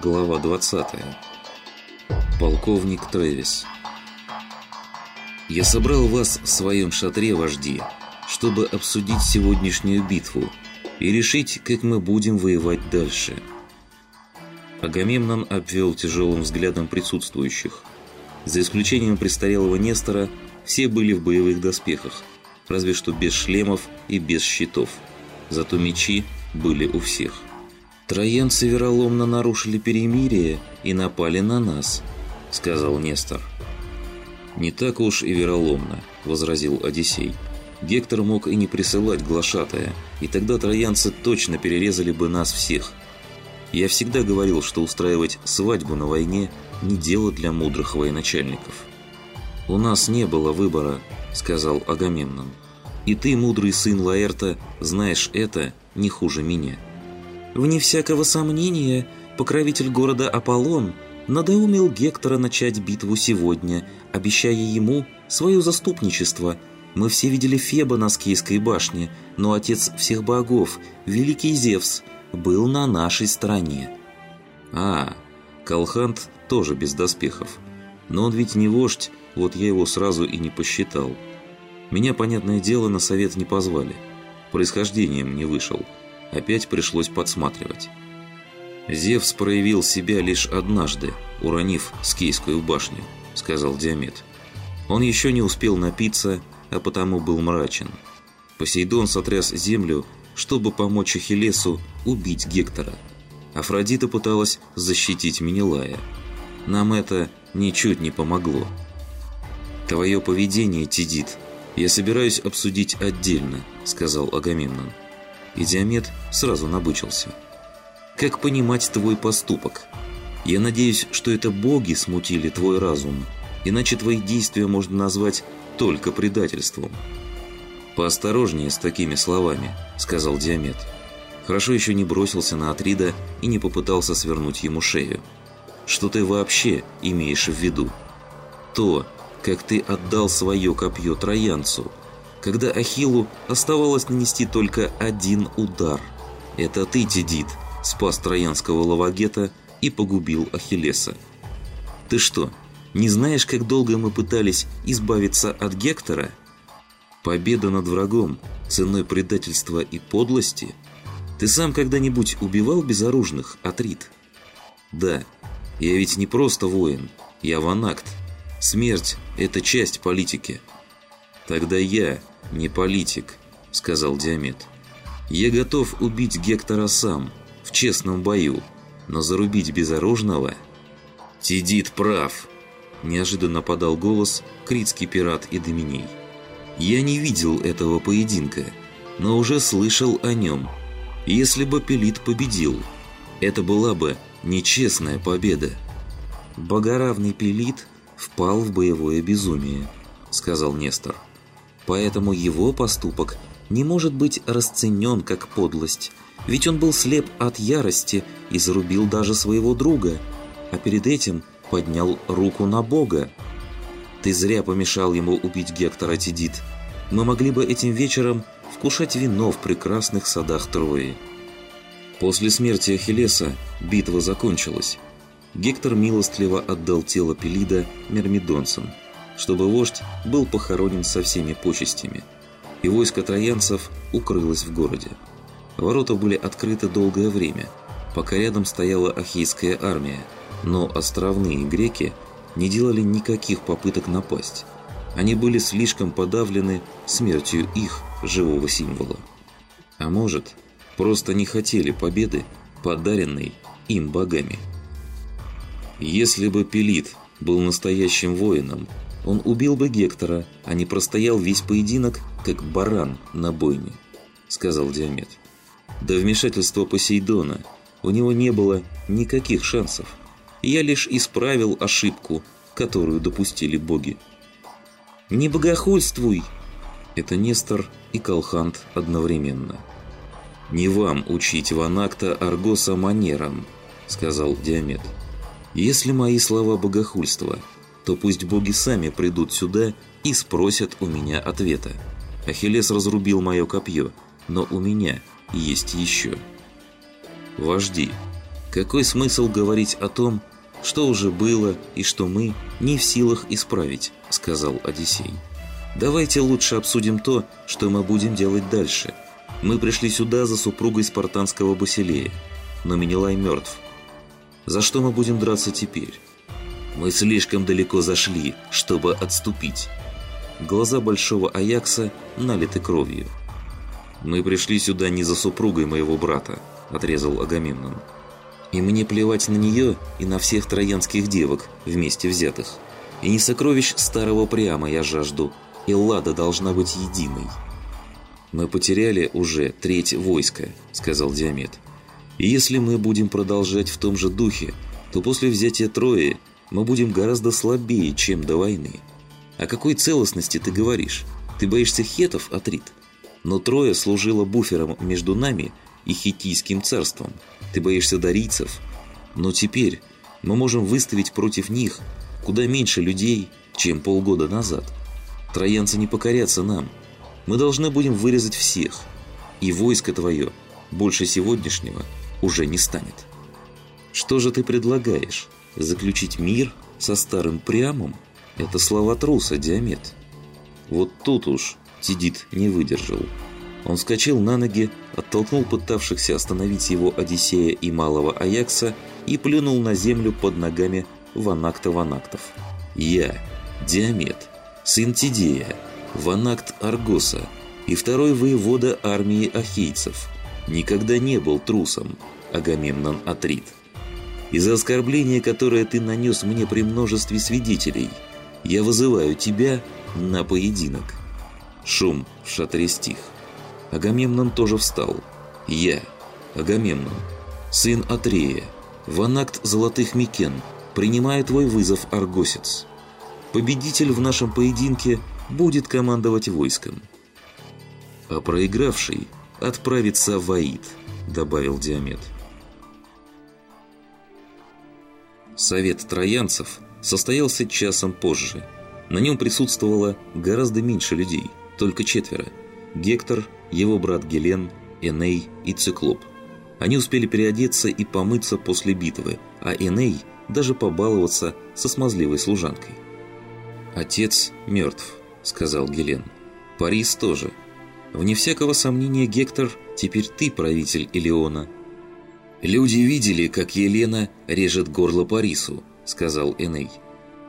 Глава 20. Полковник Трэвис. Я собрал вас в своем шатре, вожди, чтобы обсудить сегодняшнюю битву и решить, как мы будем воевать дальше. Агамемнон обвел тяжелым взглядом присутствующих. За исключением престарелого Нестора, все были в боевых доспехах, разве что без шлемов и без щитов. Зато мечи были у всех. «Троянцы вероломно нарушили перемирие и напали на нас», — сказал Нестор. «Не так уж и вероломно», — возразил Одиссей. «Гектор мог и не присылать глашатая, и тогда троянцы точно перерезали бы нас всех. Я всегда говорил, что устраивать свадьбу на войне – не дело для мудрых военачальников». «У нас не было выбора», – сказал Агамемнон. «И ты, мудрый сын Лаэрта, знаешь это не хуже меня». Вне всякого сомнения, покровитель города Аполлон надоумил Гектора начать битву сегодня, обещая ему свое заступничество. Мы все видели Феба на Скейской башне, но отец всех богов, великий Зевс, был на нашей стороне. А, Калхант тоже без доспехов. Но он ведь не вождь, вот я его сразу и не посчитал. Меня, понятное дело, на совет не позвали. Происхождением не вышел – Опять пришлось подсматривать. «Зевс проявил себя лишь однажды, уронив Скейскую башню», — сказал Диамет. Он еще не успел напиться, а потому был мрачен. Посейдон сотряс землю, чтобы помочь Ахиллесу убить Гектора. Афродита пыталась защитить Менелая. Нам это ничуть не помогло. «Твое поведение, Тидит, я собираюсь обсудить отдельно», — сказал Агамемнон и Диамет сразу набычился. «Как понимать твой поступок? Я надеюсь, что это боги смутили твой разум, иначе твои действия можно назвать только предательством». «Поосторожнее с такими словами», — сказал Диамет. Хорошо еще не бросился на Атрида и не попытался свернуть ему шею. «Что ты вообще имеешь в виду?» «То, как ты отдал свое копье троянцу», когда Ахиллу оставалось нанести только один удар. Это ты, Тедит, спас троянского лавагета и погубил Ахиллеса. Ты что, не знаешь, как долго мы пытались избавиться от Гектора? Победа над врагом ценой предательства и подлости? Ты сам когда-нибудь убивал безоружных, Атрит? Да, я ведь не просто воин, я ванакт. Смерть – это часть политики. Тогда я не политик», — сказал Диамет. «Я готов убить Гектора сам, в честном бою, но зарубить безоружного...» «Тидит прав», — неожиданно подал голос критский пират и Доминей. «Я не видел этого поединка, но уже слышал о нем. Если бы Пелит победил, это была бы нечестная победа». «Богоравный Пелит впал в боевое безумие», — сказал Нестор поэтому его поступок не может быть расценен как подлость, ведь он был слеп от ярости и зарубил даже своего друга, а перед этим поднял руку на Бога. Ты зря помешал ему убить Гектора Тидит. Мы могли бы этим вечером вкушать вино в прекрасных садах Трои. После смерти Ахиллеса битва закончилась. Гектор милостливо отдал тело Пелида Мермидонцам – чтобы вождь был похоронен со всеми почестями, и войско троянцев укрылось в городе. Ворота были открыты долгое время, пока рядом стояла Ахейская армия, но островные греки не делали никаких попыток напасть. Они были слишком подавлены смертью их живого символа. А может, просто не хотели победы, подаренной им богами. Если бы Пелит был настоящим воином, он убил бы Гектора, а не простоял весь поединок, как баран на бойне», — сказал Диамет. «До вмешательства Посейдона у него не было никаких шансов. Я лишь исправил ошибку, которую допустили боги». «Не богохульствуй!» Это Нестор и Калхант одновременно. «Не вам учить Ванакта Аргоса манерам», — сказал Диамет. «Если мои слова богохульства — то пусть боги сами придут сюда и спросят у меня ответа. Ахиллес разрубил мое копье, но у меня есть еще. Вожди, Какой смысл говорить о том, что уже было и что мы не в силах исправить, сказал Одиссей. Давайте лучше обсудим то, что мы будем делать дальше. Мы пришли сюда за супругой спартанского Басилея, но Менелай мертв. За что мы будем драться теперь? Мы слишком далеко зашли, чтобы отступить. Глаза большого Аякса налиты кровью. «Мы пришли сюда не за супругой моего брата», — отрезал Агамемнон. «И мне плевать на нее и на всех троянских девок, вместе взятых. И не сокровищ старого прямо я жажду. Эллада должна быть единой». «Мы потеряли уже треть войска», — сказал Диамет. «И если мы будем продолжать в том же духе, то после взятия Трои мы будем гораздо слабее, чем до войны. О какой целостности ты говоришь? Ты боишься хетов, Атрит? Но Троя служила буфером между нами и хитийским царством. Ты боишься дарийцев? Но теперь мы можем выставить против них куда меньше людей, чем полгода назад. Троянцы не покорятся нам. Мы должны будем вырезать всех. И войско твое больше сегодняшнего уже не станет. Что же ты предлагаешь? Заключить мир со старым Приамом – это слова труса, Диамет. Вот тут уж Тидит не выдержал. Он вскочил на ноги, оттолкнул пытавшихся остановить его Одиссея и малого Аякса и плюнул на землю под ногами Ванакта-Ванактов. «Я, Диамет, сын Тидея, Ванакт Аргоса и второй воевода армии ахейцев, никогда не был трусом, Агамемнон Атрит. И за оскорбление, которое ты нанес мне при множестве свидетелей, я вызываю тебя на поединок». Шум в шатре стих. Агамемнон тоже встал. «Я, Агамемнон, сын Атрея, ванакт золотых Микен, принимаю твой вызов, Аргосец. Победитель в нашем поединке будет командовать войском». «А проигравший отправится в Аид», — добавил Диамет. Совет троянцев состоялся часом позже. На нем присутствовало гораздо меньше людей, только четверо. Гектор, его брат Гелен, Эней и Циклоп. Они успели переодеться и помыться после битвы, а Эней даже побаловаться со смазливой служанкой. «Отец мертв», — сказал Гелен. «Парис тоже. Вне всякого сомнения, Гектор, теперь ты правитель Элеона, «Люди видели, как Елена режет горло Парису», — сказал Эней.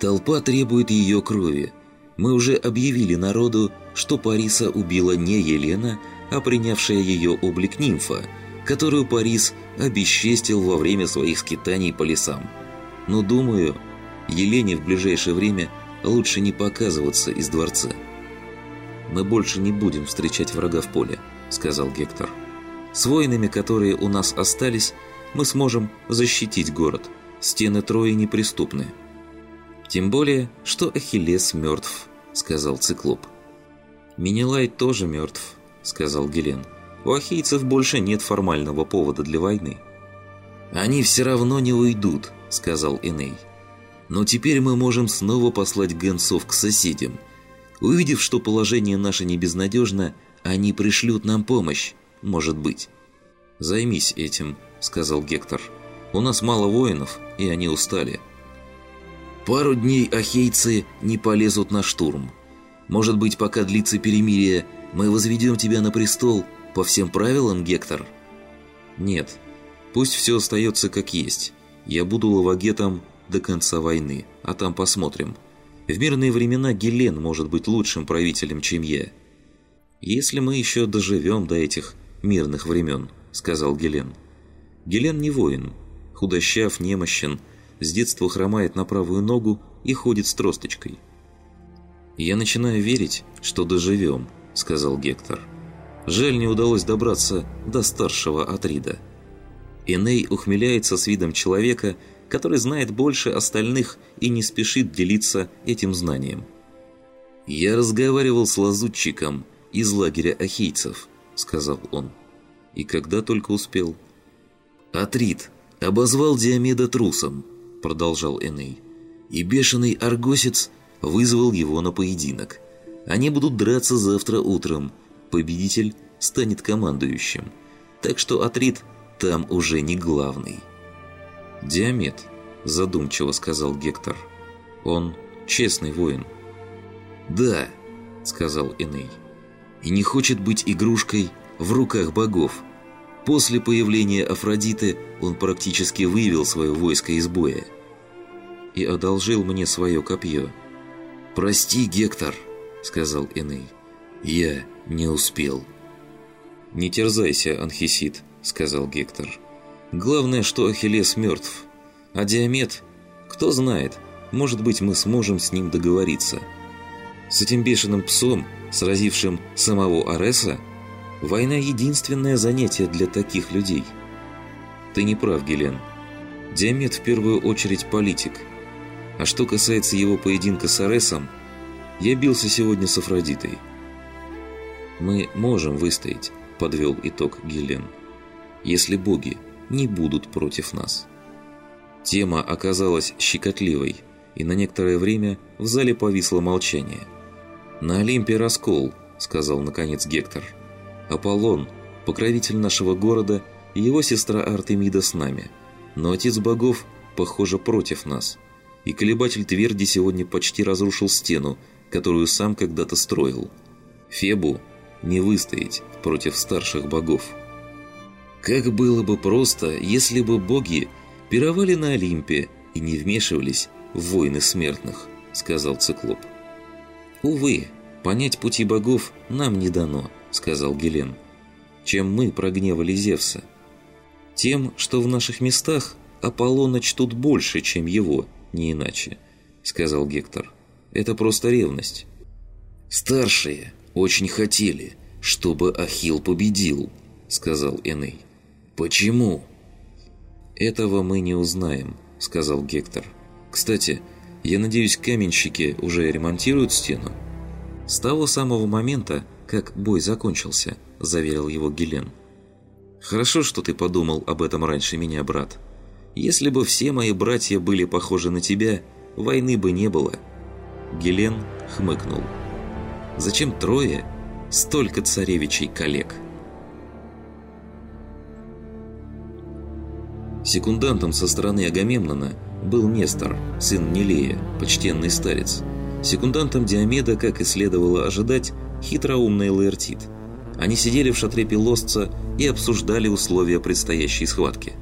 «Толпа требует ее крови. Мы уже объявили народу, что Париса убила не Елена, а принявшая ее облик нимфа, которую Парис обесчестил во время своих скитаний по лесам. Но, думаю, Елене в ближайшее время лучше не показываться из дворца». «Мы больше не будем встречать врага в поле», — сказал Гектор. С воинами, которые у нас остались, мы сможем защитить город. Стены Трои неприступны. Тем более, что Ахиллес мертв, сказал Циклоп. Минилай тоже мертв, сказал Гелен. У ахейцев больше нет формального повода для войны. «Они все равно не уйдут», — сказал Эней. «Но теперь мы можем снова послать гонцов к соседям. Увидев, что положение наше не безнадежно, они пришлют нам помощь может быть. «Займись этим», — сказал Гектор. «У нас мало воинов, и они устали». «Пару дней ахейцы не полезут на штурм. Может быть, пока длится перемирие, мы возведем тебя на престол по всем правилам, Гектор?» «Нет. Пусть все остается как есть. Я буду лавагетом до конца войны, а там посмотрим. В мирные времена Гелен может быть лучшим правителем, чем я. Если мы еще доживем до этих мирных времен», — сказал Гелен. Гелен не воин, худощав, немощен, с детства хромает на правую ногу и ходит с тросточкой. «Я начинаю верить, что доживем», — сказал Гектор. «Жаль, не удалось добраться до старшего Атрида». Эней ухмыляется с видом человека, который знает больше остальных и не спешит делиться этим знанием. «Я разговаривал с лазутчиком из лагеря ахейцев», сказал он. И когда только успел. «Атрит обозвал Диомеда трусом», — продолжал Эней. «И бешеный аргосец вызвал его на поединок. Они будут драться завтра утром. Победитель станет командующим. Так что Атрит там уже не главный». «Диамет», – задумчиво сказал Гектор. «Он честный воин». «Да», – сказал Эней. «И не хочет быть игрушкой в руках богов. После появления Афродиты он практически вывел свое войско из боя. И одолжил мне свое копье. «Прости, Гектор», – сказал Эней. «Я не успел». «Не терзайся, Анхисид», – сказал Гектор. «Главное, что Ахиллес мертв. А Диамет, кто знает, может быть, мы сможем с ним договориться. С этим бешеным псом, сразившим самого Ареса, война – единственное занятие для таких людей». «Ты не прав, Гелен. Диамет в первую очередь политик. А что касается его поединка с Аресом, я бился сегодня с Афродитой. Мы можем выстоять подвел итог Гелен. «Если боги не будут против нас». Тема оказалась щекотливой, и на некоторое время в зале повисло молчание. «На Олимпе раскол», — сказал наконец Гектор. «Аполлон, покровитель нашего города, и его сестра Артемида с нами. Но отец богов, похоже, против нас. И колебатель тверди сегодня почти разрушил стену, которую сам когда-то строил. Фебу не выстоять против старших богов. Как было бы просто, если бы боги пировали на Олимпе и не вмешивались в войны смертных, сказал Циклоп. Увы, понять пути богов нам не дано, сказал Гелен. Чем мы прогневали Зевса? Тем, что в наших местах Аполлона чтут больше, чем его, не иначе, сказал Гектор. Это просто ревность. Старшие очень хотели, чтобы Ахил победил», — сказал Эней. «Почему?» «Этого мы не узнаем», — сказал Гектор. «Кстати, я надеюсь, каменщики уже ремонтируют стену?» «С того самого момента, как бой закончился», — заверил его Гелен. «Хорошо, что ты подумал об этом раньше меня, брат. Если бы все мои братья были похожи на тебя, войны бы не было». Гелен хмыкнул. «Зачем трое столько царевичей-коллег. Секундантом со стороны Агамемнона был Нестор, сын Нелея, почтенный старец. Секундантом Диомеда, как и следовало ожидать, хитроумный Лаэртит. Они сидели в шатре Пилосца и обсуждали условия предстоящей схватки.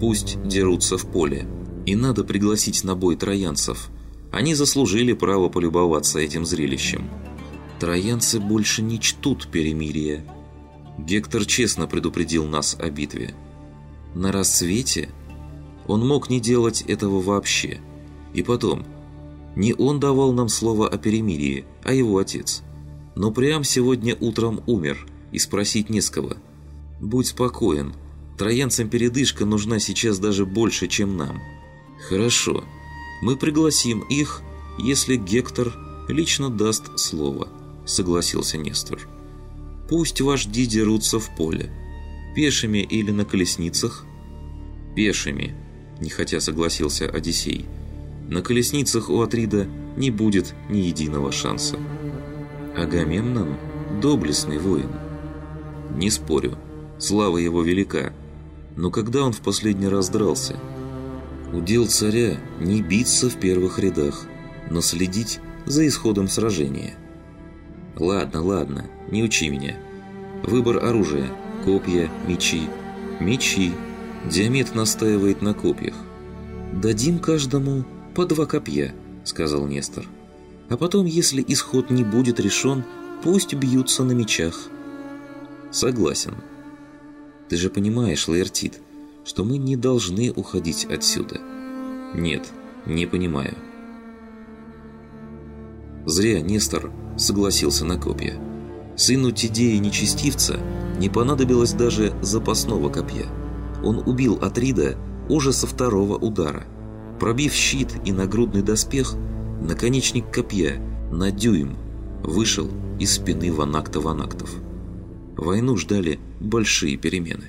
Пусть дерутся в поле. И надо пригласить на бой троянцев. Они заслужили право полюбоваться этим зрелищем. Троянцы больше не чтут перемирия. Гектор честно предупредил нас о битве. На рассвете он мог не делать этого вообще. И потом, не он давал нам слово о перемирии, а его отец. Но прям сегодня утром умер, и спросить не с кого. Будь спокоен, троянцам передышка нужна сейчас даже больше, чем нам. Хорошо, мы пригласим их, если Гектор лично даст слово согласился Нестор. «Пусть вожди дерутся в поле. Пешими или на колесницах?» «Пешими», – нехотя согласился Одиссей. «На колесницах у Атрида не будет ни единого шанса». «Агамемнон – доблестный воин». «Не спорю, слава его велика. Но когда он в последний раз дрался?» «Удел царя – не биться в первых рядах, но следить за исходом сражения». Ладно, ладно, не учи меня. Выбор оружия. Копья, мечи. Мечи. Диамет настаивает на копьях. «Дадим каждому по два копья», — сказал Нестор. «А потом, если исход не будет решен, пусть бьются на мечах». «Согласен. Ты же понимаешь, Лаэртит, что мы не должны уходить отсюда». «Нет, не понимаю». Зря Нестор согласился на копья. Сыну Тидея Нечестивца не понадобилось даже запасного копья. Он убил Атрида уже со второго удара. Пробив щит и нагрудный доспех, наконечник копья на дюйм вышел из спины Ванакта Ванактов. Войну ждали большие перемены.